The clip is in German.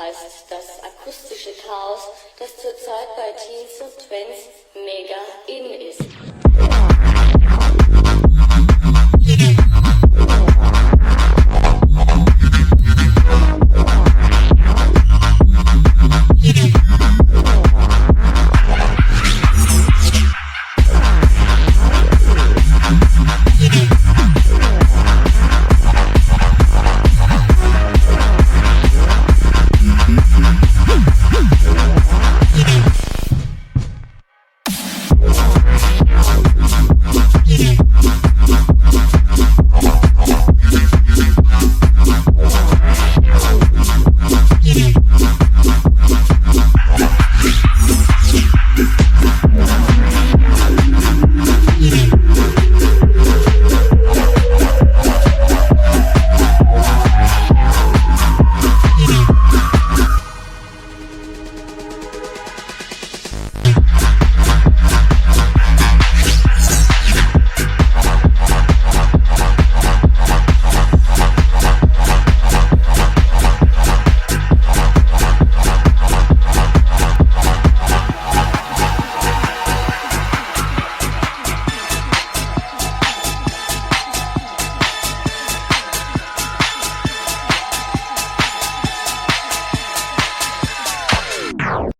heißt das akustische Chaos, das zurzeit bei Teens und Twins mega in ist.